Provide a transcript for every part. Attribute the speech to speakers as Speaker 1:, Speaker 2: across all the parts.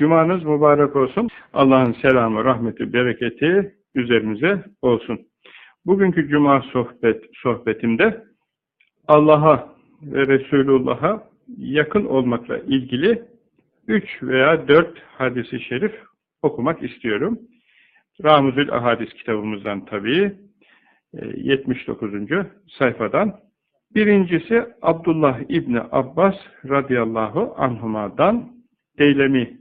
Speaker 1: Cumanız mübarek olsun. Allah'ın selamı, rahmeti, bereketi üzerinize olsun. Bugünkü cuma sohbet sohbetimde Allah'a ve Resulullah'a yakın olmakla ilgili üç veya dört hadisi şerif okumak istiyorum. Ramuzül Ahadis kitabımızdan tabii 79. sayfadan. Birincisi Abdullah İbni Abbas radıyallahu anhuma'dan Deylemi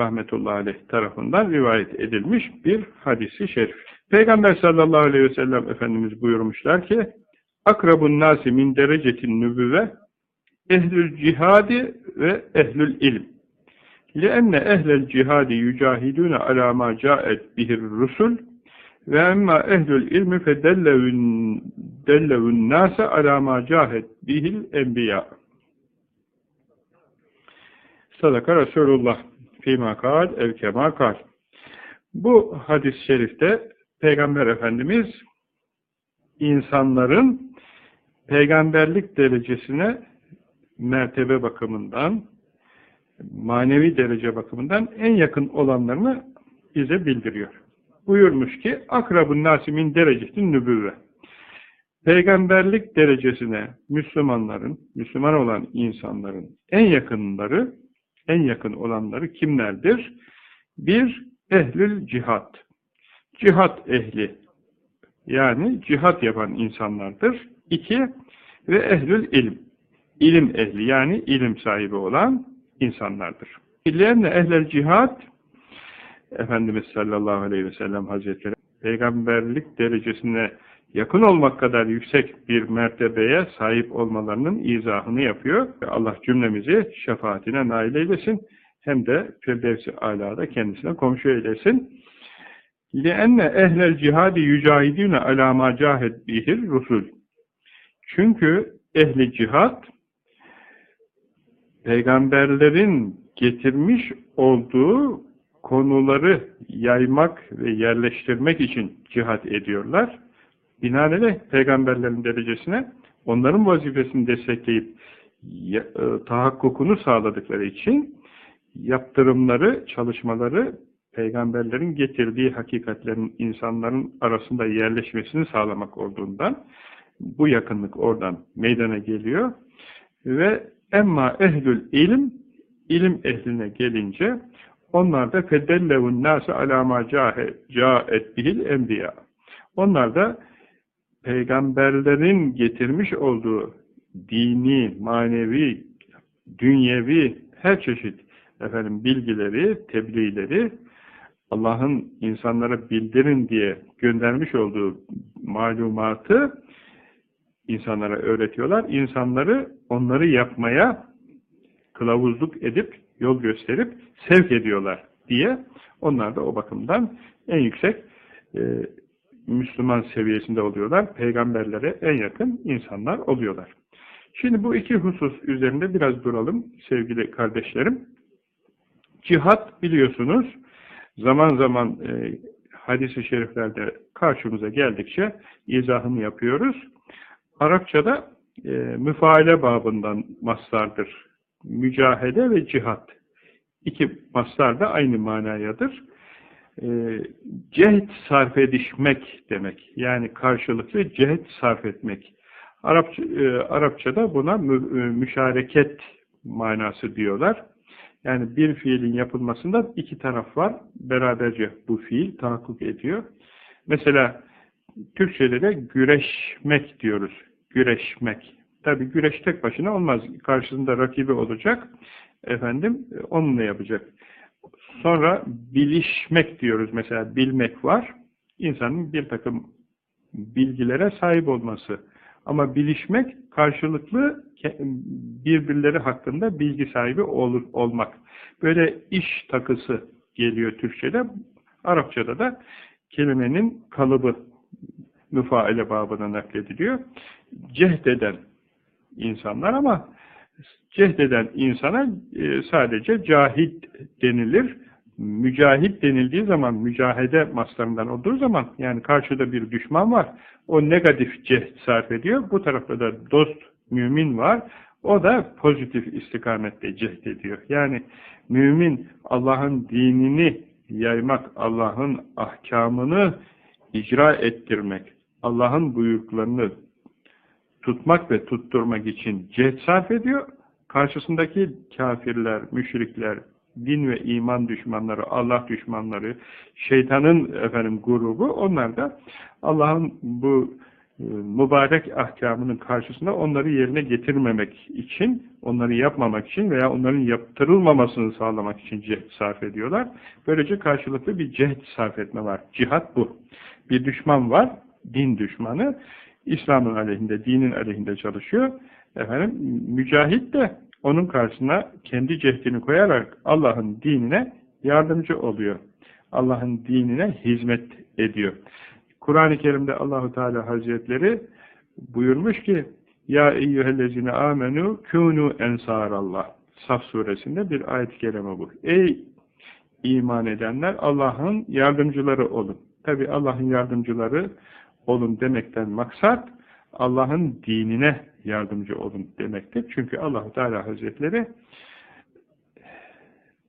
Speaker 1: rahmetullahi aleyh tarafından rivayet edilmiş bir hadisi şerif. Peygamber sallallahu aleyhi ve sellem Efendimiz buyurmuşlar ki akrabun nasi min derecetin nübüvve ehlül cihadi ve ehlül ilm. لِأَنَّ اَهْلَ الْجِهَادِ يُجَاهِدُونَ عَلَى مَا جَاءَتْ بِهِ الرُّسُلُ وَاَمَّا اَهْلُ الْاِلْمِ فَدَلَّوُ النَّاسَ عَلَى مَا جَاهَدْ بِهِ الْاَنْبِيَاءِ Sadaka Resulullah fîmâ kâl evkemâ kâl. Bu hadis-i şerifte Peygamber Efendimiz insanların peygamberlik derecesine mertebe bakımından, manevi derece bakımından en yakın olanlarını bize bildiriyor. Buyurmuş ki, akrabun nasimin derecetin nübüvve. Peygamberlik derecesine Müslümanların, Müslüman olan insanların en yakınları, en yakın olanları kimlerdir? Bir, ehlül cihat. Cihat ehli, yani cihat yapan insanlardır. İki, ve ehlül ilim. İlim ehli, yani ilim sahibi olan insanlardır. İllenne ehlel cihat Efendimiz sallallahu aleyhi ve sellem hazretleri peygamberlik derecesine yakın olmak kadar yüksek bir mertebeye sahip olmalarının izahını yapıyor. Allah cümlemizi şefaatine nail eylesin. Hem de Firdevs-i Ala'da kendisine komşu eylesin. لِأَنَّ اَهْلَ الْجِهَادِ يُجَاهِدُونَ عَلَى مَا جَاهَدْ بِهِ الرُّسُولِ Çünkü ehli cihat peygamberlerin getirmiş olduğu konuları yaymak ve yerleştirmek için cihat ediyorlar. Binaenaleyh peygamberlerin derecesine onların vazifesini destekleyip e, tahakkukunu sağladıkları için yaptırımları, çalışmaları peygamberlerin getirdiği hakikatlerin insanların arasında yerleşmesini sağlamak olduğundan bu yakınlık oradan meydana geliyor ve emma ehlül ilim ilim ehline gelince onlar da fedellevun nâse alâmâ câet bihil enbiya. Onlar da peygamberlerin getirmiş olduğu dini, manevi, dünyevi her çeşit efendim bilgileri, tebliğleri Allah'ın insanlara bildirin diye göndermiş olduğu malumatı insanlara öğretiyorlar. İnsanları onları yapmaya kılavuzluk edip, yol gösterip sevk ediyorlar diye onlar da o bakımdan en yüksek e, Müslüman seviyesinde oluyorlar. Peygamberlere en yakın insanlar oluyorlar. Şimdi bu iki husus üzerinde biraz duralım sevgili kardeşlerim. Cihat biliyorsunuz zaman zaman e, hadis-i şeriflerde karşımıza geldikçe izahını yapıyoruz. Arapçada e, müfaale babından maslardır. Mücahede ve cihat. İki maslar da aynı manayadır. E, cehd sarf edişmek demek. Yani karşılıklı cehd sarf etmek. Arapça, e, Arapçada buna mü, e, müşareket manası diyorlar. Yani bir fiilin yapılmasında iki taraf var. Beraberce bu fiil tahakkuk ediyor. Mesela Türkçe'de de güreşmek diyoruz. Güreşmek. Tabi güreş tek başına olmaz. Karşısında rakibi olacak. Efendim onunla yapacak. Sonra bilişmek diyoruz. Mesela bilmek var. İnsanın bir takım bilgilere sahip olması. Ama bilişmek karşılıklı birbirleri hakkında bilgi sahibi olur, olmak. Böyle iş takısı geliyor Türkçe'de. Arapçada da kelimenin kalıbı müfaile babına naklediliyor. Cehdeden insanlar ama cehdeden insana e, sadece cahit denilir. Mücahit denildiği zaman, mücahede maslarından olduğu zaman, yani karşıda bir düşman var, o negatif cehd sarf ediyor. Bu tarafta da dost mümin var. O da pozitif istikamette cehd ediyor. Yani mümin Allah'ın dinini yaymak, Allah'ın ahkamını icra ettirmek, Allah'ın buyruklarını tutmak ve tutturmak için cehd sarf ediyor. Karşısındaki kafirler, müşrikler, din ve iman düşmanları, Allah düşmanları, şeytanın efendim grubu onlar da Allah'ın bu e, mübarek ahkamının karşısında onları yerine getirmemek için, onları yapmamak için veya onların yaptırılmamasını sağlamak için cehd sarf ediyorlar. Böylece karşılıklı bir cehd sarf etme var. Cihat bu. Bir düşman var, din düşmanı. İslam'ın aleyhinde, dinin aleyhinde çalışıyor. Efendim, mücahit de onun karşısına kendi cehdini koyarak Allah'ın dinine yardımcı oluyor. Allah'ın dinine hizmet ediyor. Kur'an-ı Kerim'de Allahu Teala Hazretleri buyurmuş ki Ya eyyühellezine amenu kûnû ensarallah Saf suresinde bir ayet-i kerime bu. Ey iman edenler Allah'ın yardımcıları olun. Tabi Allah'ın yardımcıları olun demekten maksat Allah'ın dinine yardımcı olun demektir. Çünkü allah Teala Hazretleri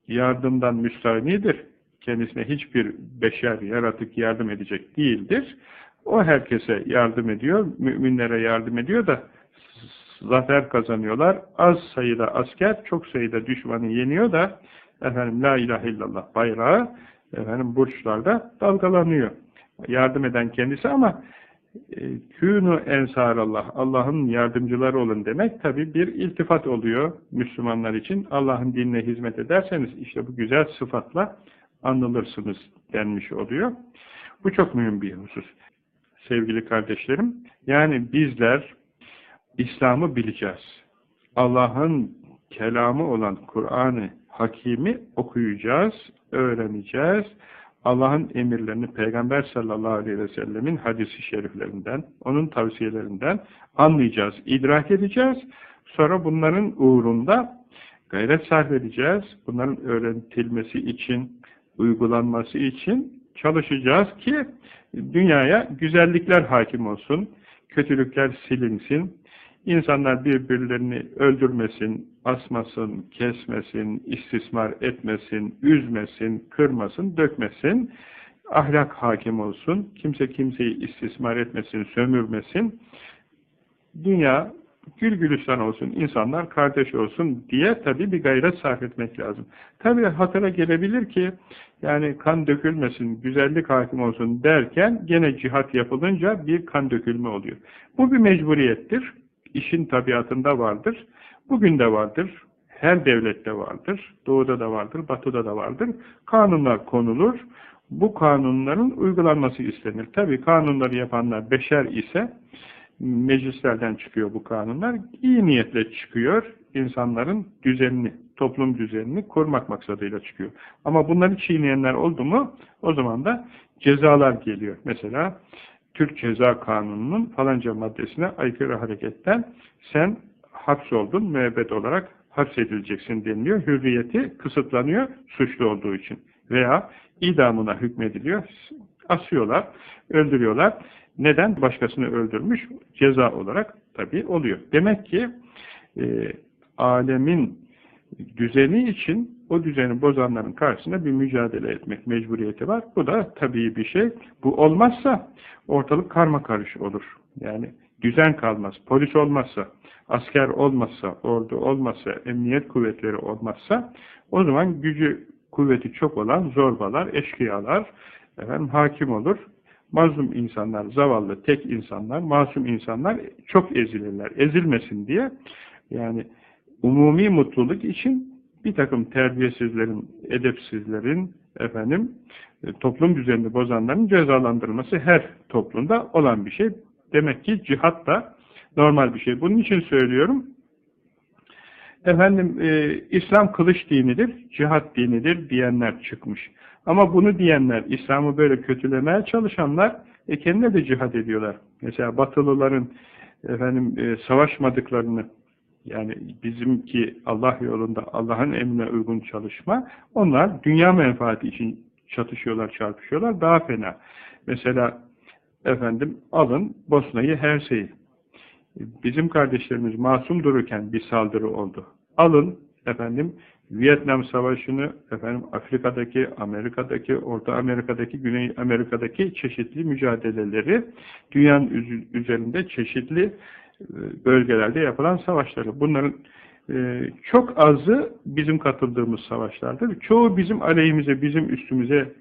Speaker 1: yardımdan müstahinidir. Kendisine hiçbir beşer, yaratık yardım edecek değildir. O herkese yardım ediyor, müminlere yardım ediyor da zafer kazanıyorlar. Az sayıda asker, çok sayıda düşmanı yeniyor da efendim la ilahe illallah bayrağı efendim burçlarda dalgalanıyor. Yardım eden kendisi ama e, kûnü ensarallah, Allah'ın yardımcıları olun demek tabi bir iltifat oluyor Müslümanlar için. Allah'ın dinine hizmet ederseniz işte bu güzel sıfatla anılırsınız denmiş oluyor. Bu çok mühim bir husus. Sevgili kardeşlerim, yani bizler İslam'ı bileceğiz. Allah'ın kelamı olan Kur'an-ı Hakimi okuyacağız, öğreneceğiz, Allah'ın emirlerini Peygamber sallallahu aleyhi ve sellemin hadisi şeriflerinden, onun tavsiyelerinden anlayacağız, idrak edeceğiz. Sonra bunların uğrunda gayret sarf edeceğiz. Bunların öğretilmesi için, uygulanması için çalışacağız ki dünyaya güzellikler hakim olsun, kötülükler silinsin, İnsanlar birbirlerini öldürmesin, asmasın, kesmesin, istismar etmesin, üzmesin, kırmasın, dökmesin. Ahlak hakim olsun. Kimse kimseyi istismar etmesin, sömürmesin. Dünya gül gülistan olsun, insanlar kardeş olsun diye tabii bir gayret sarf etmek lazım. Tabii hatıra gelebilir ki yani kan dökülmesin, güzellik hakim olsun derken gene cihat yapılınca bir kan dökülme oluyor. Bu bir mecburiyettir işin tabiatında vardır. Bugün de vardır. Her devlette vardır. Doğuda da vardır, batıda da vardır. Kanunlar konulur. Bu kanunların uygulanması istenir. Tabi kanunları yapanlar beşer ise meclislerden çıkıyor bu kanunlar. İyi niyetle çıkıyor. insanların düzenini, toplum düzenini korumak maksadıyla çıkıyor. Ama bunları çiğneyenler oldu mu o zaman da cezalar geliyor. Mesela Türk Ceza Kanunu'nun falanca maddesine aykırı hareketten sen hapsoldun, müebbet olarak hapsedileceksin deniliyor. Hürriyeti kısıtlanıyor suçlu olduğu için. Veya idamına hükmediliyor. Asıyorlar, öldürüyorlar. Neden? Başkasını öldürmüş. Ceza olarak tabii oluyor. Demek ki e, alemin düzeni için o düzeni bozanların karşısında bir mücadele etmek mecburiyeti var. Bu da tabii bir şey. Bu olmazsa ortalık karma karış olur. Yani düzen kalmaz. Polis olmazsa, asker olmazsa, ordu olmazsa, emniyet kuvvetleri olmazsa o zaman gücü kuvveti çok olan zorbalar, eşkıyalar efendim, hakim olur. Mazlum insanlar, zavallı, tek insanlar, masum insanlar çok ezilirler. Ezilmesin diye yani umumi mutluluk için bir takım terbiyesizlerin, edepsizlerin, efendim, e, toplum düzenini bozanların cezalandırılması her toplumda olan bir şey. Demek ki cihat da normal bir şey. Bunun için söylüyorum. Efendim, e, İslam kılıç dinidir, cihat dinidir diyenler çıkmış. Ama bunu diyenler, İslam'ı böyle kötülemeye çalışanlar, e, kendine de cihat ediyorlar. Mesela Batılıların efendim e, savaşmadıklarını yani bizimki Allah yolunda Allah'ın emrine uygun çalışma, onlar dünya menfaati için çatışıyorlar, çarpışıyorlar. Daha fena. Mesela efendim alın Bosna'yı her şeyi. Bizim kardeşlerimiz masum dururken bir saldırı oldu. Alın efendim Vietnam Savaşı'nı efendim Afrika'daki, Amerika'daki, Orta Amerika'daki, Güney Amerika'daki çeşitli mücadeleleri dünyanın üzerinde çeşitli e, bölgelerde yapılan savaşları. Bunların çok azı bizim katıldığımız savaşlardır. Çoğu bizim aleyhimize, bizim üstümüze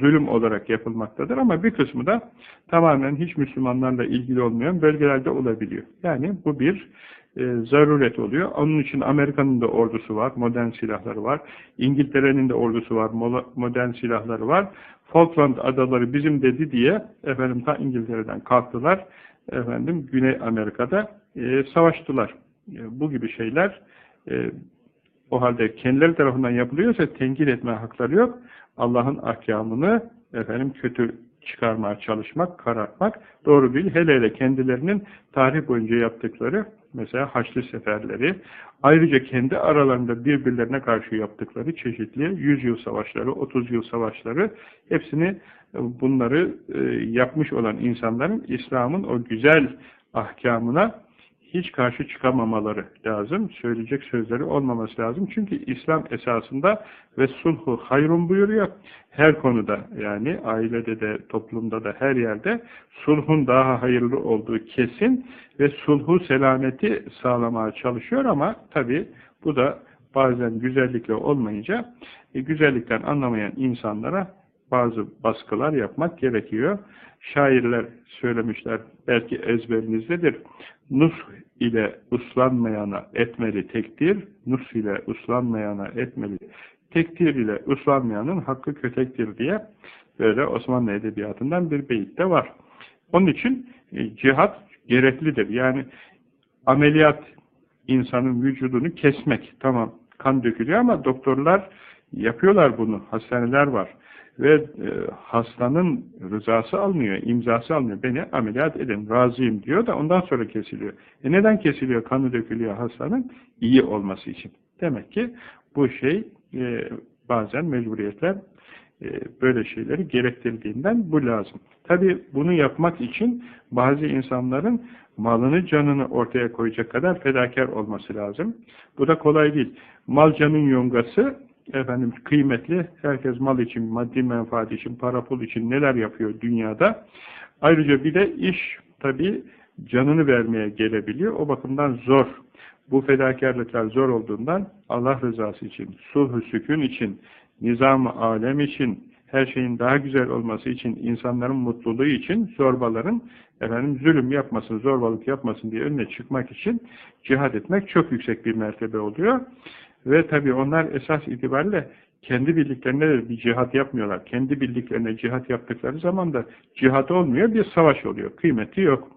Speaker 1: zulüm olarak yapılmaktadır ama bir kısmı da tamamen hiç Müslümanlarla ilgili olmayan bölgelerde olabiliyor. Yani bu bir e, zaruret oluyor. Onun için Amerika'nın da ordusu var, modern silahları var. İngiltere'nin de ordusu var, modern silahları var. Falkland adaları bizim dedi diye efendim ta İngiltere'den kalktılar. Efendim Güney Amerika'da e, savaştılar. E, bu gibi şeyler e, o halde kendileri tarafından yapılıyorsa tenkit etme hakları yok. Allah'ın ahkamını efendim kötü çıkarmaya çalışmak, karartmak doğru değil. Hele hele kendilerinin tarih boyunca yaptıkları mesela Haçlı seferleri, ayrıca kendi aralarında birbirlerine karşı yaptıkları çeşitli 100 yıl savaşları, 30 yıl savaşları hepsini e, bunları yapmış olan insanların İslam'ın o güzel ahkamına hiç karşı çıkamamaları lazım. Söyleyecek sözleri olmaması lazım. Çünkü İslam esasında ve sulhu hayrun buyuruyor. Her konuda yani ailede de toplumda da her yerde sulhun daha hayırlı olduğu kesin ve sulhu selameti sağlamaya çalışıyor ama tabi bu da bazen güzellikle olmayınca e, güzellikten anlamayan insanlara bazı baskılar yapmak gerekiyor. Şairler söylemişler, belki ezberinizdedir. Nus ile uslanmayana etmeli tekdir, nus ile uslanmayana etmeli tekdir ile uslanmayanın hakkı kötektir diye böyle Osmanlı Edebiyatı'ndan bir beyit de var. Onun için e, cihat gereklidir. Yani ameliyat insanın vücudunu kesmek. Tamam kan dökülüyor ama doktorlar yapıyorlar bunu. Hastaneler var ve e, hastanın rızası almıyor, imzası almıyor. Beni ameliyat edin, razıyım diyor da ondan sonra kesiliyor. E neden kesiliyor, kanı dökülüyor hastanın? iyi olması için. Demek ki bu şey e, bazen mecburiyetler e, böyle şeyleri gerektirdiğinden bu lazım. Tabi bunu yapmak için bazı insanların malını canını ortaya koyacak kadar fedakar olması lazım. Bu da kolay değil. Mal canın yongası efendim kıymetli, herkes mal için, maddi menfaat için, para pul için neler yapıyor dünyada. Ayrıca bir de iş tabi canını vermeye gelebiliyor. O bakımdan zor. Bu fedakarlıklar zor olduğundan Allah rızası için, sulh sükun için, nizam-ı alem için, her şeyin daha güzel olması için, insanların mutluluğu için, zorbaların efendim zulüm yapmasın, zorbalık yapmasın diye önüne çıkmak için cihad etmek çok yüksek bir mertebe oluyor. Ve tabii onlar esas itibariyle kendi bildiklerine de bir cihat yapmıyorlar. Kendi bildiklerine cihat yaptıkları zaman da cihat olmuyor, bir savaş oluyor. Kıymeti yok.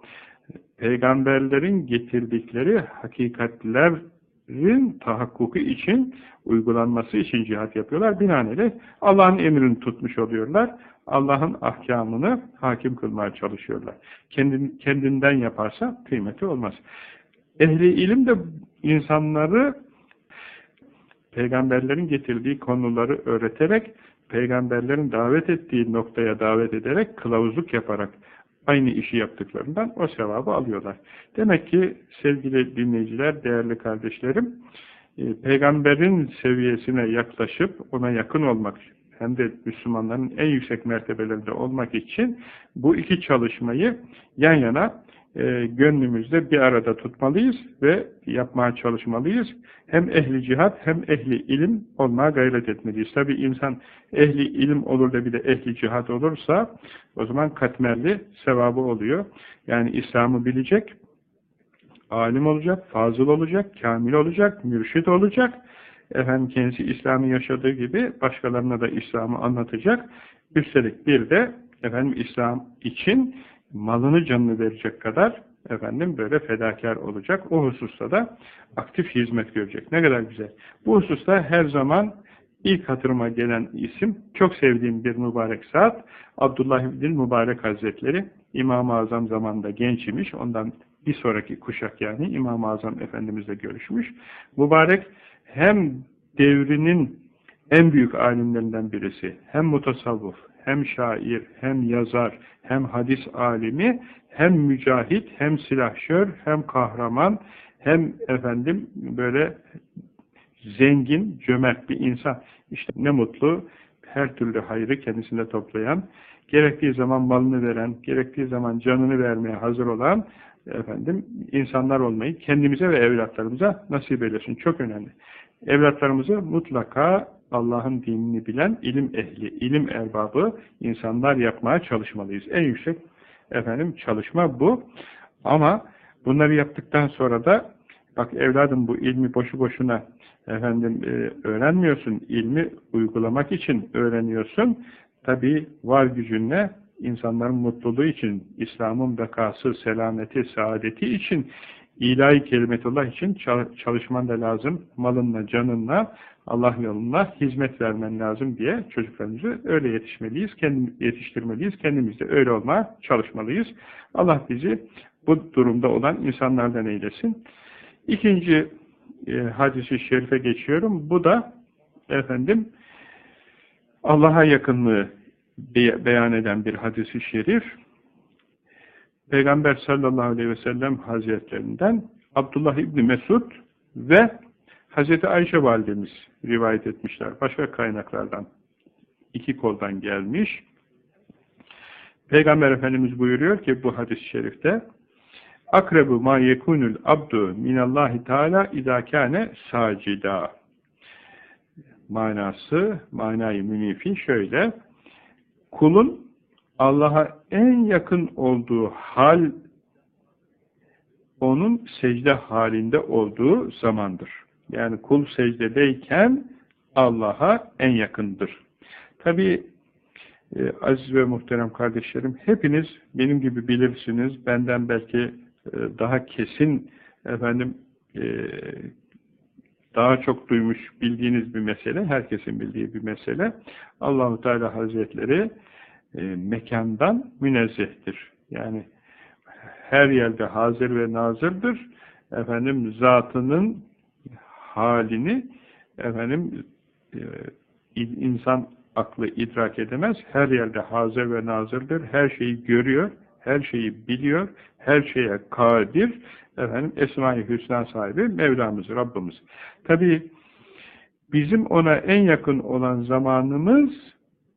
Speaker 1: Peygamberlerin getirdikleri hakikatlerin tahakkuku için, uygulanması için cihat yapıyorlar. Binaenaleyh Allah'ın emrini tutmuş oluyorlar. Allah'ın ahkamını hakim kılmaya çalışıyorlar. Kendin, kendinden yaparsa kıymeti olmaz. Ehli ilim de insanları peygamberlerin getirdiği konuları öğreterek, peygamberlerin davet ettiği noktaya davet ederek, kılavuzluk yaparak aynı işi yaptıklarından o sevabı alıyorlar. Demek ki sevgili dinleyiciler, değerli kardeşlerim, e, peygamberin seviyesine yaklaşıp ona yakın olmak, hem de Müslümanların en yüksek mertebelerinde olmak için bu iki çalışmayı yan yana e, gönlümüzde bir arada tutmalıyız ve yapmaya çalışmalıyız. Hem ehli cihat hem ehli ilim olmaya gayret etmeliyiz. Tabi insan ehli ilim olur da bir de ehli cihat olursa o zaman katmerli sevabı oluyor. Yani İslam'ı bilecek, alim olacak, fazıl olacak, kamil olacak, mürşit olacak. Efendim kendisi İslam'ı yaşadığı gibi başkalarına da İslam'ı anlatacak. Üstelik bir de efendim İslam için malını canını verecek kadar efendim böyle fedakar olacak. O hususta da aktif hizmet görecek. Ne kadar güzel. Bu hususta her zaman ilk hatırıma gelen isim, çok sevdiğim bir mübarek saat, Abdullah bin Mübarek Hazretleri, İmam-ı Azam zamanında genç imiş, ondan bir sonraki kuşak yani İmam-ı Azam Efendimizle görüşmüş. Mübarek hem devrinin en büyük alimlerinden birisi, hem mutasavvuf, hem şair, hem yazar, hem hadis alimi, hem mücahit, hem silahşör, hem kahraman, hem efendim böyle zengin, cömert bir insan. İşte ne mutlu her türlü hayrı kendisinde toplayan, gerektiği zaman malını veren, gerektiği zaman canını vermeye hazır olan efendim insanlar olmayı kendimize ve evlatlarımıza nasip eylesin. Çok önemli. Evlatlarımızı mutlaka Allah'ın dinini bilen ilim ehli, ilim erbabı insanlar yapmaya çalışmalıyız. En yüksek efendim çalışma bu. Ama bunları yaptıktan sonra da bak evladım bu ilmi boşu boşuna efendim e, öğrenmiyorsun. ilmi uygulamak için öğreniyorsun. Tabi var gücünle insanların mutluluğu için, İslam'ın bekası, selameti, saadeti için, ilahi kelimetullah için çalışman da lazım. Malınla, canınla, Allah yoluna hizmet vermen lazım diye çocuklarımızı öyle yetişmeliyiz, kendim, yetiştirmeliyiz. Kendimiz de öyle olmaya çalışmalıyız. Allah bizi bu durumda olan insanlardan eylesin. İkinci e, hadisi şerife geçiyorum. Bu da efendim Allah'a yakınlığı beyan eden bir hadisi şerif. Peygamber sallallahu aleyhi ve sellem hazretlerinden Abdullah İbni Mesud ve Hazreti Ayşe validemiz rivayet etmişler. Başka kaynaklardan iki koldan gelmiş. Peygamber Efendimiz buyuruyor ki bu hadis-i şerifte akrebu ma yekunul abdu minallahi teala idâkâne sacida manası, manayı münifi şöyle kulun Allah'a en yakın olduğu hal onun secde halinde olduğu zamandır. Yani kul secdedeyken Allah'a en yakındır. Tabi e, aziz ve muhterem kardeşlerim hepiniz benim gibi bilirsiniz. Benden belki e, daha kesin efendim e, daha çok duymuş bildiğiniz bir mesele, herkesin bildiği bir mesele. Allahu Teala Hazretleri e, mekandan münezzehtir. Yani her yerde hazır ve nazırdır. Efendim zatının halini efendim e, insan aklı idrak edemez. Her yerde hazır ve nazırdır. Her şeyi görüyor, her şeyi biliyor, her şeye kadir. Efendim Esma-i Hüsna sahibi Mevlamız, Rabbimiz. Tabi bizim ona en yakın olan zamanımız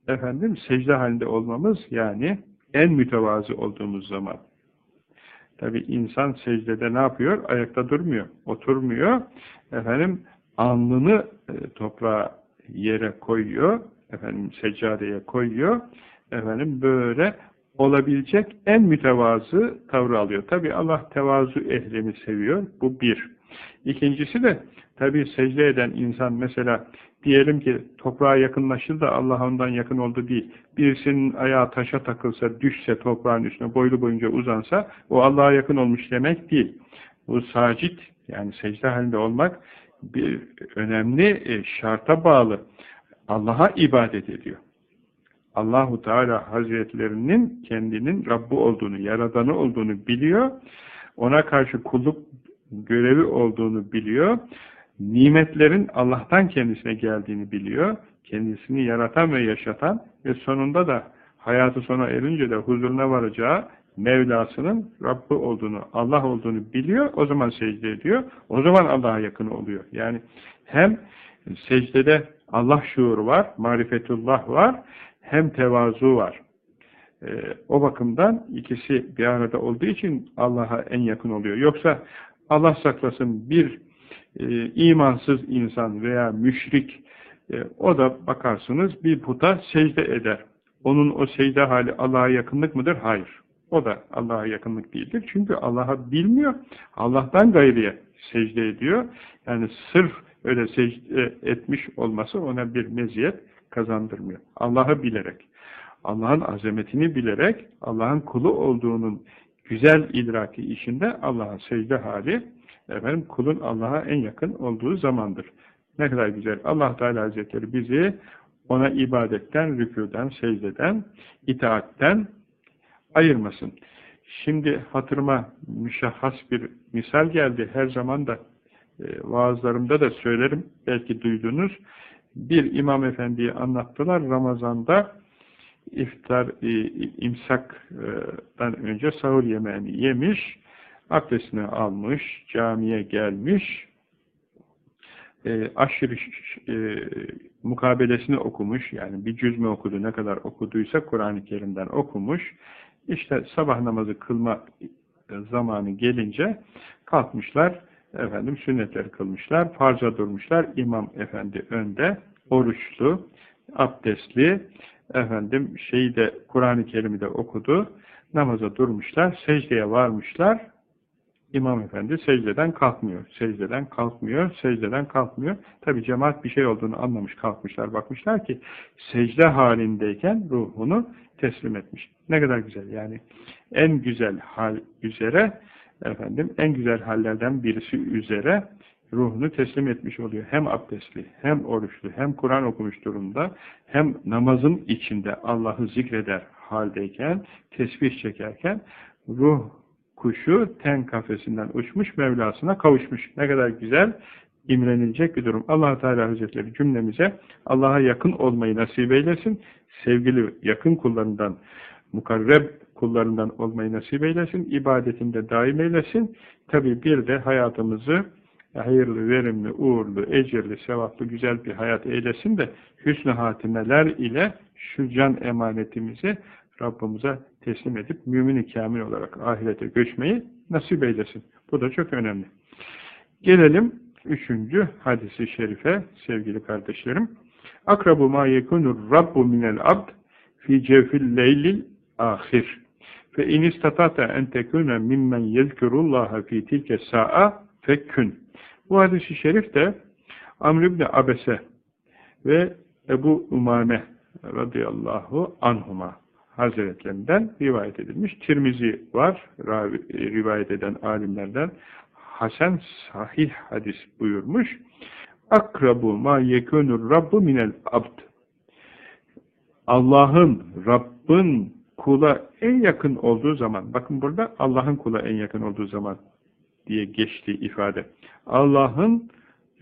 Speaker 1: efendim secde halinde olmamız yani en mütevazı olduğumuz zaman. Tabi insan secdede ne yapıyor? Ayakta durmuyor, oturmuyor. Efendim alnını e, toprağa yere koyuyor, efendim seccadeye koyuyor. Efendim böyle olabilecek en mütevazı tavrı alıyor. Tabi Allah tevazu ehlini seviyor. Bu bir. İkincisi de tabi secde eden insan mesela diyelim ki toprağa yakınlaşır da Allah ondan yakın oldu değil. Birisinin ayağı taşa takılsa, düşse toprağın üstüne boylu boyunca uzansa o Allah'a yakın olmuş demek değil. Bu sacit yani secde halinde olmak bir önemli e, şarta bağlı. Allah'a ibadet ediyor. Allahu Teala Hazretlerinin kendinin Rabbi olduğunu, Yaradanı olduğunu biliyor. Ona karşı kulluk görevi olduğunu biliyor. Nimetlerin Allah'tan kendisine geldiğini biliyor. Kendisini yaratan ve yaşatan ve sonunda da hayatı sona erince de huzuruna varacağı Mevlasının Rabbi olduğunu, Allah olduğunu biliyor. O zaman secde ediyor. O zaman Allah'a yakın oluyor. Yani hem secdede Allah şuuru var, marifetullah var, hem tevazu var. E, o bakımdan ikisi bir arada olduğu için Allah'a en yakın oluyor. Yoksa Allah saklasın bir e, imansız insan veya müşrik e, o da bakarsınız bir puta secde eder. Onun o secde hali Allah'a yakınlık mıdır? Hayır. O da Allah'a yakınlık değildir. Çünkü Allah'a bilmiyor. Allah'tan gayriye secde ediyor. Yani sırf öyle secde etmiş olması ona bir meziyet kazandırmıyor. Allah'ı bilerek, Allah'ın azametini bilerek, Allah'ın kulu olduğunun güzel idraki içinde Allah'a secde hali, efendim kulun Allah'a en yakın olduğu zamandır. Ne kadar güzel. Allah Teala Hazretleri bizi ona ibadetten, rükûden, secdeden, itaatten ayırmasın. Şimdi hatırıma müşahhas bir misal geldi. Her zaman da e, vaazlarımda da söylerim. Belki duydunuz bir imam efendiyi anlattılar Ramazan'da iftar, e, imsaktan önce sahur yemeğini yemiş, abdestini almış, camiye gelmiş, e, aşırı e, mukabelesini okumuş, yani bir cüzme okudu, ne kadar okuduysa Kur'an-ı Kerim'den okumuş, işte sabah namazı kılma zamanı gelince kalkmışlar, efendim sünnetleri kılmışlar, farza durmuşlar, imam efendi önde, oruçlu, abdestli, efendim şeyi de Kur'an-ı Kerim'i de okudu, namaza durmuşlar, secdeye varmışlar, İmam efendi secdeden kalkmıyor, secdeden kalkmıyor, secdeden kalkmıyor. Tabi cemaat bir şey olduğunu anlamış, kalkmışlar, bakmışlar ki secde halindeyken ruhunu teslim etmiş. Ne kadar güzel yani. En güzel hal üzere, efendim en güzel hallerden birisi üzere ruhunu teslim etmiş oluyor. Hem abdestli, hem oruçlu, hem Kur'an okumuş durumda, hem namazın içinde Allah'ı zikreder haldeyken, tesbih çekerken ruh kuşu ten kafesinden uçmuş Mevlasına kavuşmuş. Ne kadar güzel imrenilecek bir durum. allah Teala Hazretleri cümlemize Allah'a yakın olmayı nasip eylesin. Sevgili yakın kullarından, mukarreb kullarından olmayı nasip eylesin. ibadetinde daim eylesin. Tabi bir de hayatımızı hayırlı, verimli, uğurlu, ecirli, sevaplı, güzel bir hayat eylesin de hüsnü hatimeler ile şu can emanetimizi Rabbimize teslim edip mümin-i kamil olarak ahirete göçmeyi nasip eylesin. Bu da çok önemli. Gelelim üçüncü hadisi şerife sevgili kardeşlerim. Akrabu ma yekunur rabbu minel abd fi cevfil leylil ahir. Fe in istatata en tekune mimmen yezkurullaha fi tilke sa'a fekkün. Bu hadisi şerif de Amr ibn Abese ve Ebu Umame radıyallahu anhuma Hazretlerinden rivayet edilmiş. Tirmizi var, rivayet eden alimlerden. Hasan sahih hadis buyurmuş. Akrabu ma yekunur rabbu minel abd. Allah'ın, Rabb'in kula en yakın olduğu zaman, bakın burada Allah'ın kula en yakın olduğu zaman diye geçti ifade. Allah'ın,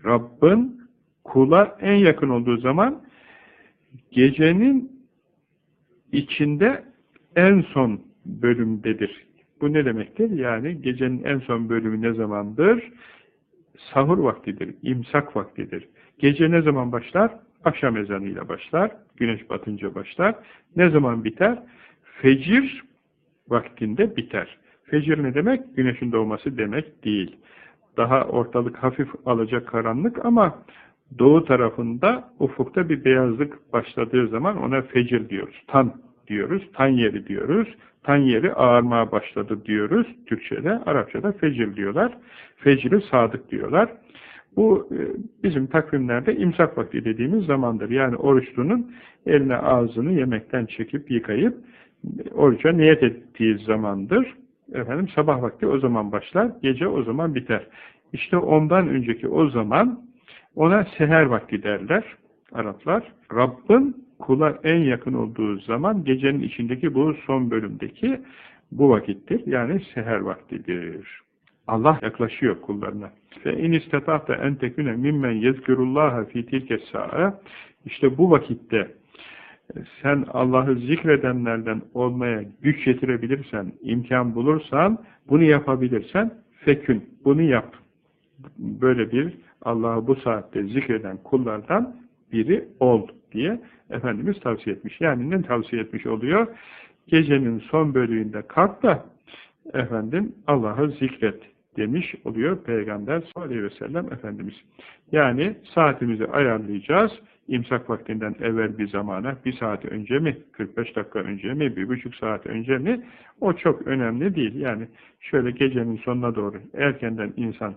Speaker 1: Rabb'in kula en yakın olduğu zaman gecenin içinde en son bölümdedir. Bu ne demektir? Yani gecenin en son bölümü ne zamandır? Sahur vaktidir, imsak vaktidir. Gece ne zaman başlar? Akşam ezanıyla başlar, güneş batınca başlar. Ne zaman biter? Fecir vaktinde biter. Fecir ne demek? Güneşin doğması demek değil. Daha ortalık hafif alacak karanlık ama doğu tarafında ufukta bir beyazlık başladığı zaman ona fecir diyoruz. Tan diyoruz, tan yeri diyoruz. Tan yeri ağarmaya başladı diyoruz Türkçe'de. Arapça'da fecir diyorlar. Fecri sadık diyorlar. Bu e, bizim takvimlerde imsak vakti dediğimiz zamandır. Yani oruçlunun eline ağzını yemekten çekip yıkayıp oruca niyet ettiği zamandır. Efendim sabah vakti o zaman başlar, gece o zaman biter. İşte ondan önceki o zaman ona seher vakti derler Araplar. Rabbin kula en yakın olduğu zaman gecenin içindeki bu son bölümdeki bu vakittir. Yani seher vaktidir. Allah yaklaşıyor kullarına. Ve in istata'ta en tekune mimmen yezkurullaha fi tilke sa'a işte bu vakitte sen Allah'ı zikredenlerden olmaya güç getirebilirsen, imkan bulursan, bunu yapabilirsen fekün, bunu yap. Böyle bir Allah'ı bu saatte zikreden kullardan biri ol diye Efendimiz tavsiye etmiş. Yani ne tavsiye etmiş oluyor? Gecenin son bölümünde kalk da efendim Allah'ı zikret demiş oluyor Peygamber sallallahu aleyhi ve sellem Efendimiz. Yani saatimizi ayarlayacağız. İmsak vaktinden evvel bir zamana, bir saat önce mi, 45 dakika önce mi, bir buçuk saat önce mi, o çok önemli değil. Yani şöyle gecenin sonuna doğru erkenden insan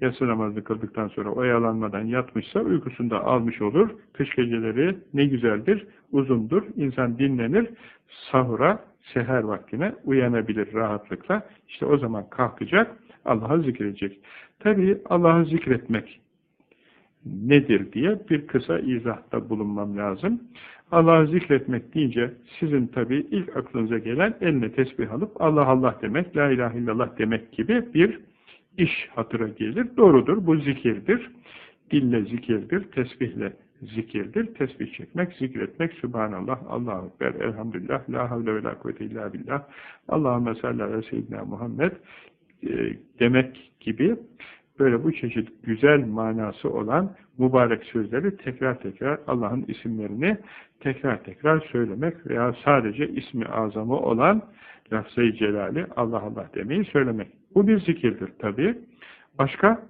Speaker 1: yatsı namazını kıldıktan sonra oyalanmadan yatmışsa uykusunda almış olur. Kış geceleri ne güzeldir, uzundur, insan dinlenir, sahura, seher vaktine uyanabilir rahatlıkla. İşte o zaman kalkacak, Allah'ı zikredecek. Tabii Allah'ı zikretmek nedir diye bir kısa izahta bulunmam lazım. Allah'ı zikretmek deyince sizin tabii ilk aklınıza gelen eline tesbih alıp Allah Allah demek, La ilahe illallah demek gibi bir iş hatıra gelir. Doğrudur, bu zikirdir. Dille zikirdir, tesbihle zikirdir. Tesbih çekmek, zikretmek, Subhanallah, Allahu Ekber, Elhamdülillah, La havle ve la kuvvete illa billah, Allahümme salli ala seyyidina Muhammed e, demek gibi böyle bu çeşit güzel manası olan mübarek sözleri tekrar tekrar Allah'ın isimlerini tekrar tekrar söylemek veya sadece ismi azamı olan lafz-ı celali Allah Allah demeyi söylemek. Bu bir zikirdir tabi. Başka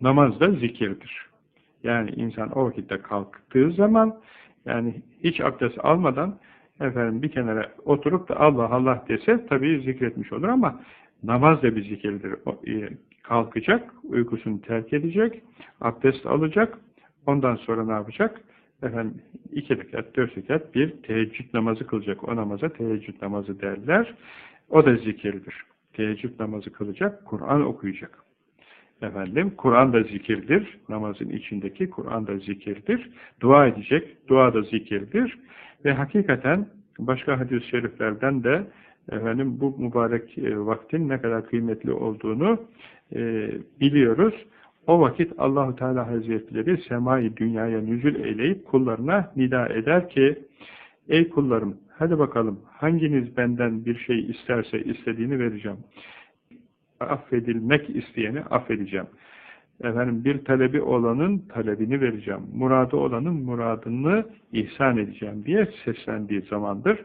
Speaker 1: namaz da zikirdir. Yani insan o vakitte kalktığı zaman yani hiç abdest almadan efendim bir kenara oturup da Allah Allah dese tabii zikretmiş olur ama namaz da bir zikirdir. Kalkacak, uykusunu terk edecek, abdest alacak, ondan sonra ne yapacak? Efendim iki rekat, dört rekat bir teheccüd namazı kılacak. O namaza teheccüd namazı derler. O da zikirdir. Teheccüd namazı kılacak, Kur'an okuyacak. Efendim, Kur'an da zikirdir. Namazın içindeki Kur'an da zikirdir. Dua edecek, dua da zikirdir. Ve hakikaten başka hadis-i şeriflerden de efendim bu mübarek e, vaktin ne kadar kıymetli olduğunu e, biliyoruz. O vakit Allahu Teala Hazretleri semayı dünyaya nüzül eyleyip kullarına nida eder ki ey kullarım hadi bakalım hanginiz benden bir şey isterse istediğini vereceğim. Affedilmek isteyeni affedeceğim. Efendim bir talebi olanın talebini vereceğim. Muradı olanın muradını ihsan edeceğim diye seslendiği zamandır.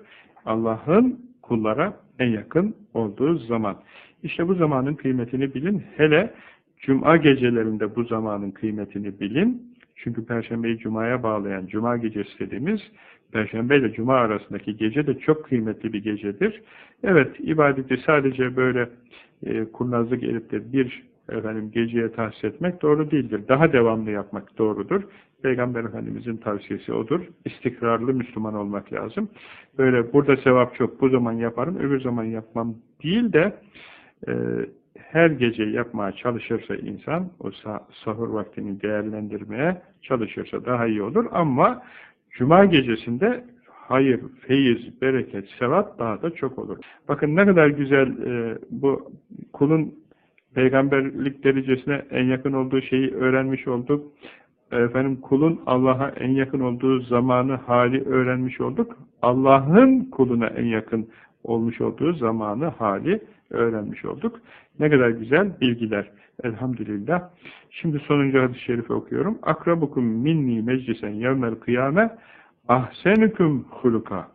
Speaker 1: Allah'ın kullara en yakın olduğu zaman. İşte bu zamanın kıymetini bilin. Hele Cuma gecelerinde bu zamanın kıymetini bilin. Çünkü Perşembeyi Cuma'ya bağlayan Cuma gecesi dediğimiz Perşembe ile Cuma arasındaki gece de çok kıymetli bir gecedir. Evet, ibadeti sadece böyle e, kurnazlık edip de bir efendim geceye tahsis etmek doğru değildir. Daha devamlı yapmak doğrudur. Peygamber Efendimizin tavsiyesi odur. İstikrarlı Müslüman olmak lazım. Böyle burada sevap çok, bu zaman yaparım, öbür zaman yapmam değil de e, her gece yapmaya çalışırsa insan, o sahur vaktini değerlendirmeye çalışırsa daha iyi olur. Ama Cuma gecesinde hayır, feyiz, bereket, sevap daha da çok olur. Bakın ne kadar güzel e, bu kulun peygamberlik derecesine en yakın olduğu şeyi öğrenmiş olduk. Efendim kulun Allah'a en yakın olduğu zamanı, hali öğrenmiş olduk. Allah'ın kuluna en yakın olmuş olduğu zamanı, hali öğrenmiş olduk. Ne kadar güzel bilgiler. Elhamdülillah. Şimdi sonuncu hadis-i şerifi okuyorum. Akrabukum minni meclisen yevmel kıyame ahsenüküm huluka.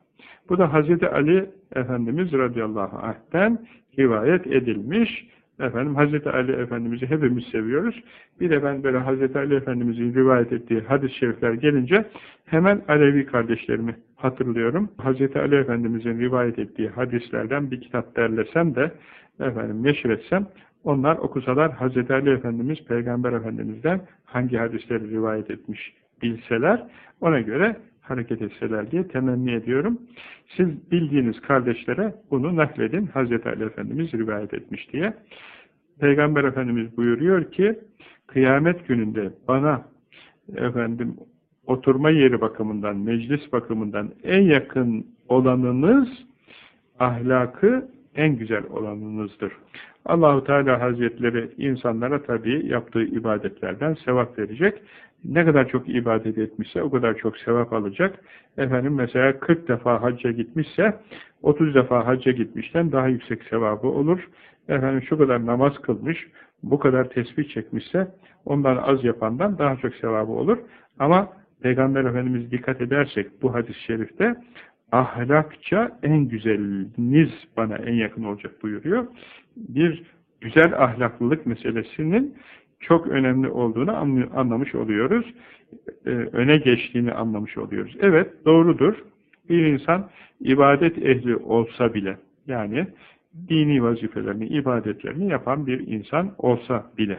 Speaker 1: Bu da Hazreti Ali Efendimiz radıyallahu anh'ten rivayet edilmiş. Efendim Hazreti Ali Efendimiz'i hepimiz seviyoruz. Bir de ben böyle Hazreti Ali Efendimiz'in rivayet ettiği hadis-i şerifler gelince hemen Alevi kardeşlerimi hatırlıyorum. Hazreti Ali Efendimiz'in rivayet ettiği hadislerden bir kitap derlesem de efendim neşretsem onlar okusalar Hazreti Ali Efendimiz Peygamber Efendimiz'den hangi hadisleri rivayet etmiş bilseler ona göre hareket etseler diye temenni ediyorum. Siz bildiğiniz kardeşlere bunu nakledin. Hazreti Ali Efendimiz rivayet etmiş diye. Peygamber Efendimiz buyuruyor ki kıyamet gününde bana efendim oturma yeri bakımından, meclis bakımından en yakın olanınız ahlakı en güzel olanınızdır. Allahu Teala Hazretleri insanlara tabii yaptığı ibadetlerden sevap verecek. Ne kadar çok ibadet etmişse o kadar çok sevap alacak. Efendim mesela 40 defa hacca gitmişse 30 defa hacca gitmişten daha yüksek sevabı olur. Efendim şu kadar namaz kılmış, bu kadar tesbih çekmişse ondan az yapandan daha çok sevabı olur. Ama Peygamber Efendimiz dikkat edersek bu hadis-i şerifte ahlakça en güzeliniz bana en yakın olacak buyuruyor. Bir güzel ahlaklılık meselesinin çok önemli olduğunu anlamış oluyoruz. Ee, öne geçtiğini anlamış oluyoruz. Evet doğrudur. Bir insan ibadet ehli olsa bile yani dini vazifelerini, ibadetlerini yapan bir insan olsa bile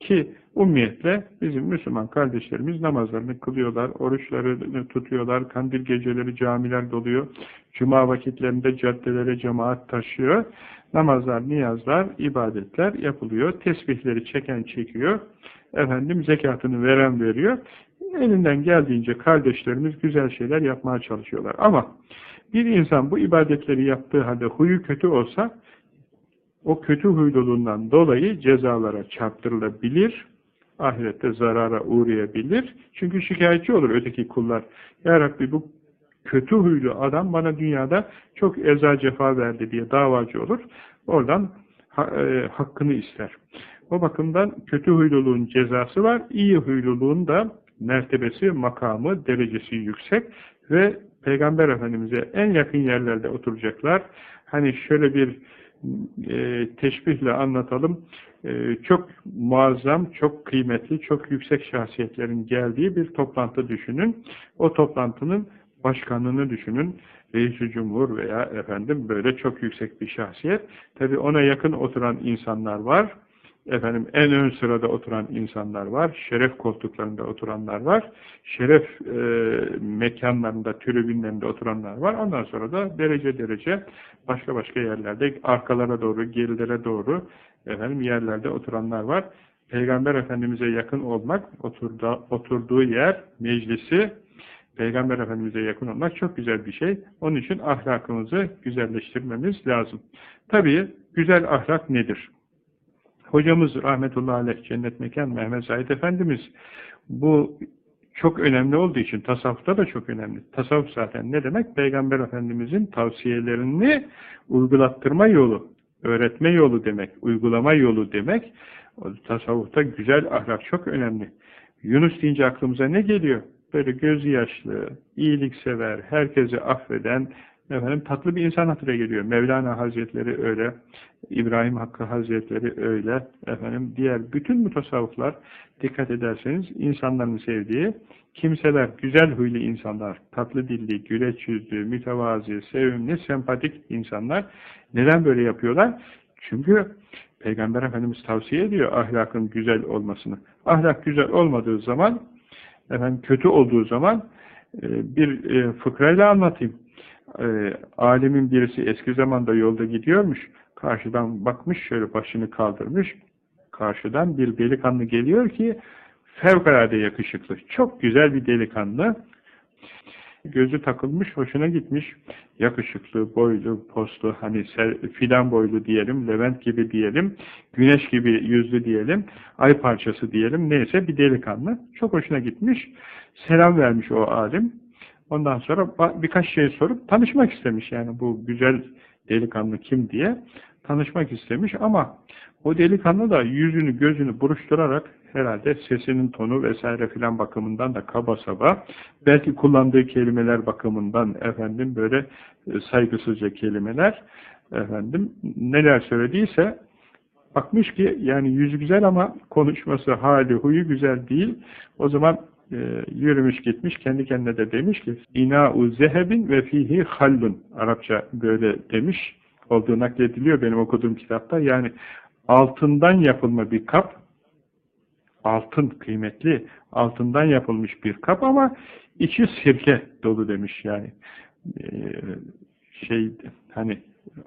Speaker 1: ki ummiyetle bizim Müslüman kardeşlerimiz namazlarını kılıyorlar, oruçlarını tutuyorlar, kandil geceleri camiler doluyor, cuma vakitlerinde caddelere cemaat taşıyor, namazlar, niyazlar, ibadetler yapılıyor, tesbihleri çeken çekiyor, efendim zekatını veren veriyor. Elinden geldiğince kardeşlerimiz güzel şeyler yapmaya çalışıyorlar. Ama bir insan bu ibadetleri yaptığı halde huyu kötü olsa, o kötü huyluluğundan dolayı cezalara çarptırılabilir. ahirette zarara uğrayabilir. Çünkü şikayetçi olur öteki kullar. Ya Rabbi bu kötü huylu adam bana dünyada çok eza cefa verdi diye davacı olur. Oradan ha, e, hakkını ister. O bakımdan kötü huyluluğun cezası var. İyi huyluluğun da mertebesi, makamı, derecesi yüksek ve Peygamber Efendimiz'e en yakın yerlerde oturacaklar. Hani şöyle bir e, teşbihle anlatalım. E, çok muazzam, çok kıymetli, çok yüksek şahsiyetlerin geldiği bir toplantı düşünün. O toplantının başkanını düşünün. Reis-i Cumhur veya efendim böyle çok yüksek bir şahsiyet. Tabi ona yakın oturan insanlar var efendim en ön sırada oturan insanlar var, şeref koltuklarında oturanlar var, şeref e, mekanlarında, tribünlerinde oturanlar var. Ondan sonra da derece derece başka başka yerlerde, arkalara doğru, gerilere doğru efendim yerlerde oturanlar var. Peygamber Efendimiz'e yakın olmak, oturda, oturduğu yer, meclisi, Peygamber Efendimiz'e yakın olmak çok güzel bir şey. Onun için ahlakımızı güzelleştirmemiz lazım. Tabii güzel ahlak nedir? Hocamız rahmetullahi aleyh cennet mekan Mehmet Said Efendimiz bu çok önemli olduğu için tasavvufta da çok önemli. Tasavvuf zaten ne demek? Peygamber Efendimizin tavsiyelerini uygulattırma yolu, öğretme yolu demek, uygulama yolu demek. O tasavvufta güzel ahlak çok önemli. Yunus deyince aklımıza ne geliyor? Böyle gözü yaşlı, iyiliksever, herkesi affeden, efendim tatlı bir insan hatıra geliyor. Mevlana Hazretleri öyle, İbrahim Hakkı Hazretleri öyle, efendim diğer bütün mutasavvıflar dikkat ederseniz insanların sevdiği kimseler, güzel huylu insanlar, tatlı dilli, güleç yüzlü, mütevazi, sevimli, sempatik insanlar. Neden böyle yapıyorlar? Çünkü Peygamber Efendimiz tavsiye ediyor ahlakın güzel olmasını. Ahlak güzel olmadığı zaman, efendim kötü olduğu zaman e, bir e, fıkrayla anlatayım e, alemin birisi eski zamanda yolda gidiyormuş. Karşıdan bakmış şöyle başını kaldırmış. Karşıdan bir delikanlı geliyor ki fevkalade yakışıklı. Çok güzel bir delikanlı. Gözü takılmış, hoşuna gitmiş. Yakışıklı, boylu, postlu, hani filan boylu diyelim, Levent gibi diyelim, güneş gibi yüzlü diyelim, ay parçası diyelim, neyse bir delikanlı. Çok hoşuna gitmiş. Selam vermiş o alim. Ondan sonra birkaç şey sorup tanışmak istemiş yani bu güzel delikanlı kim diye tanışmak istemiş ama o delikanlı da yüzünü gözünü buruşturarak herhalde sesinin tonu vesaire filan bakımından da kaba saba belki kullandığı kelimeler bakımından efendim böyle e, saygısızca kelimeler efendim neler söylediyse bakmış ki yani yüzü güzel ama konuşması, hali, huyu güzel değil. O zaman e, yürümüş gitmiş kendi kendine de demiş ki ina'u zehebin ve fihi hallun. Arapça böyle demiş olduğu naklediliyor benim okuduğum kitapta. Yani altından yapılma bir kap altın kıymetli altından yapılmış bir kap ama içi sirke dolu demiş yani. Ee, şey hani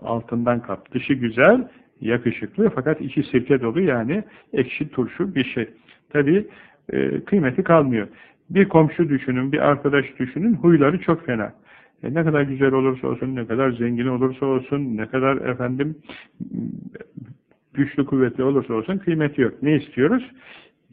Speaker 1: altından kap dışı güzel yakışıklı fakat içi sirke dolu yani ekşi turşu bir şey. Tabi e, kıymeti kalmıyor. Bir komşu düşünün, bir arkadaş düşünün, huyları çok fena. E, ne kadar güzel olursa olsun, ne kadar zengin olursa olsun, ne kadar efendim güçlü kuvvetli olursa olsun kıymeti yok. Ne istiyoruz?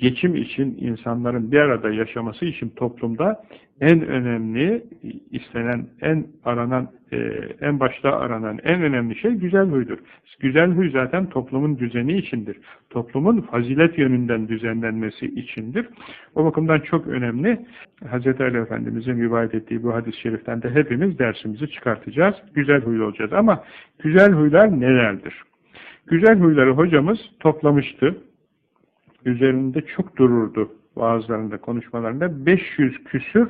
Speaker 1: Geçim için insanların bir arada yaşaması için toplumda en önemli istenen, en aranan, e, en başta aranan en önemli şey güzel huydur. Güzel huy zaten toplumun düzeni içindir. Toplumun fazilet yönünden düzenlenmesi içindir. O bakımdan çok önemli. Hz. Ali Efendimiz'in rivayet ettiği bu hadis-i şeriften de hepimiz dersimizi çıkartacağız. Güzel huylu olacağız. Ama güzel huylar nelerdir? Güzel huyları hocamız toplamıştı üzerinde çok dururdu bazılarında konuşmalarında 500 küsür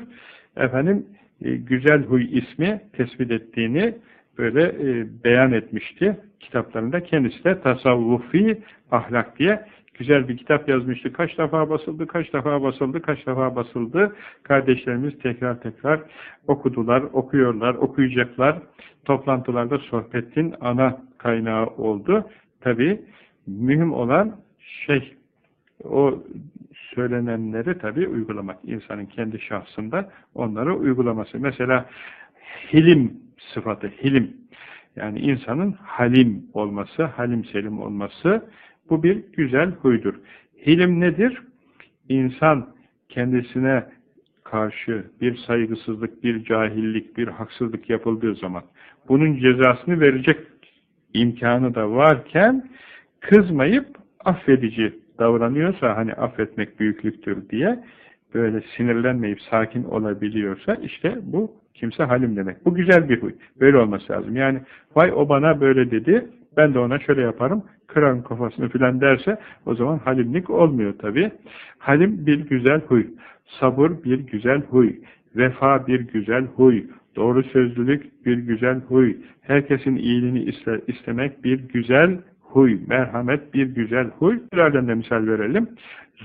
Speaker 1: efendim e, güzel huy ismi tespit ettiğini böyle e, beyan etmişti kitaplarında. Kendisi de tasavvufi ahlak diye güzel bir kitap yazmıştı. Kaç defa basıldı, kaç defa basıldı, kaç defa basıldı. Kardeşlerimiz tekrar tekrar okudular, okuyorlar, okuyacaklar. Toplantılarda sohbetin ana kaynağı oldu. Tabi mühim olan şey o söylenenleri tabi uygulamak. insanın kendi şahsında onları uygulaması. Mesela hilim sıfatı, hilim. Yani insanın halim olması, halim selim olması bu bir güzel huydur. Hilim nedir? insan kendisine karşı bir saygısızlık, bir cahillik, bir haksızlık yapıldığı zaman bunun cezasını verecek imkanı da varken kızmayıp affedici davranıyorsa hani affetmek büyüklüktür diye böyle sinirlenmeyip sakin olabiliyorsa işte bu kimse halim demek. Bu güzel bir huy. Böyle olması lazım. Yani vay o bana böyle dedi ben de ona şöyle yaparım kırarım kafasını filan derse o zaman halimlik olmuyor tabi. Halim bir güzel huy. Sabır bir güzel huy. Vefa bir güzel huy. Doğru sözlülük bir güzel huy. Herkesin iyiliğini iste, istemek bir güzel huy. Merhamet bir güzel huy. Birazdan da misal verelim.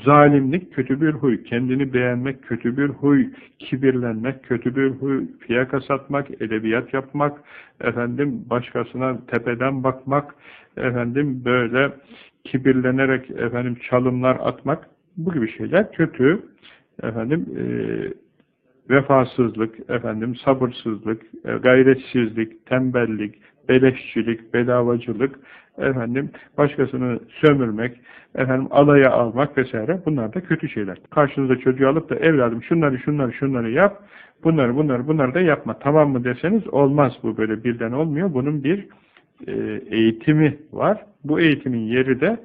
Speaker 1: Zalimlik kötü bir huy. Kendini beğenmek kötü bir huy. Kibirlenmek kötü bir huy. Fiyaka satmak, edebiyat yapmak, efendim başkasına tepeden bakmak, efendim böyle kibirlenerek efendim çalımlar atmak bu gibi şeyler kötü. Efendim e, vefasızlık, efendim sabırsızlık, e, gayretsizlik, tembellik, beleşçilik, bedavacılık, efendim başkasını sömürmek, efendim alaya almak vesaire bunlar da kötü şeyler. Karşınıza çocuğu alıp da evladım şunları şunları şunları yap, bunları bunları bunları da yapma tamam mı deseniz olmaz bu böyle birden olmuyor. Bunun bir e, eğitimi var. Bu eğitimin yeri de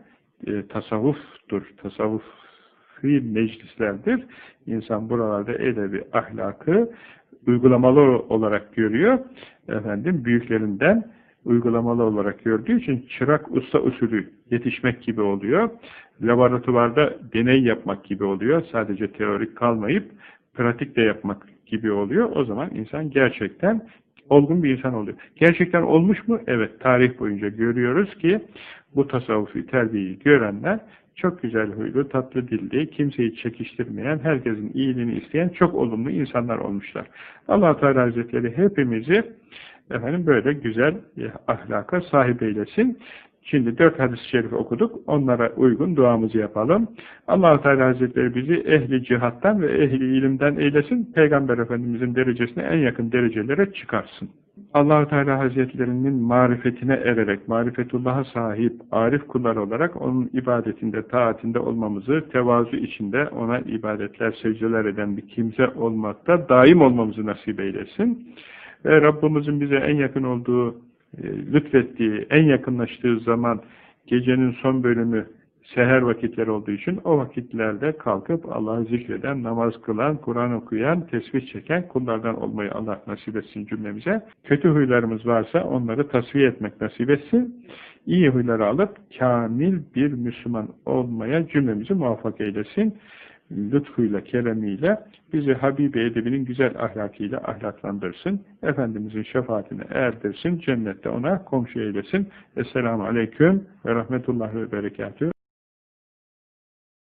Speaker 1: e, tasavvuftur. Tasavvufi meclislerdir. İnsan buralarda edebi, ahlakı uygulamalı olarak görüyor. Efendim büyüklerinden uygulamalı olarak gördüğü için çırak usta usulü yetişmek gibi oluyor. Laboratuvarda deney yapmak gibi oluyor. Sadece teorik kalmayıp pratik de yapmak gibi oluyor. O zaman insan gerçekten olgun bir insan oluyor. Gerçekten olmuş mu? Evet. Tarih boyunca görüyoruz ki bu tasavvufi terbiyeyi görenler çok güzel huylu, tatlı dilli, kimseyi çekiştirmeyen, herkesin iyiliğini isteyen çok olumlu insanlar olmuşlar. allah Teala Hazretleri hepimizi efendim böyle güzel ahlaka sahip eylesin. Şimdi dört hadis-i şerif okuduk. Onlara uygun duamızı yapalım. allah Teala Hazretleri bizi ehli cihattan ve ehli ilimden eylesin. Peygamber Efendimizin derecesine en yakın derecelere çıkarsın. Allah Teala Hazretlerinin marifetine ererek, marifetullah'a sahip, arif kullar olarak onun ibadetinde, taatinde olmamızı, tevazu içinde ona ibadetler, secdeler eden bir kimse olmakta daim olmamızı nasip eylesin. Ve Rabbimizin bize en yakın olduğu e, lütfettiği, en yakınlaştığı zaman gecenin son bölümü seher vakitleri olduğu için o vakitlerde kalkıp Allah'ı zikreden, namaz kılan, Kur'an okuyan, tesbih çeken kullardan olmayı Allah nasip etsin cümlemize. Kötü huylarımız varsa onları tasfiye etmek nasip etsin. İyi huyları alıp kamil bir Müslüman olmaya cümlemizi muvaffak eylesin lütfuyla, keremiyle bizi Habibi edebinin güzel ahlakıyla ahlaklandırsın. Efendimizin şefaatine erdirsin. Cennette ona komşu eylesin. Esselamu Aleyküm ve Rahmetullah ve Berekatühü.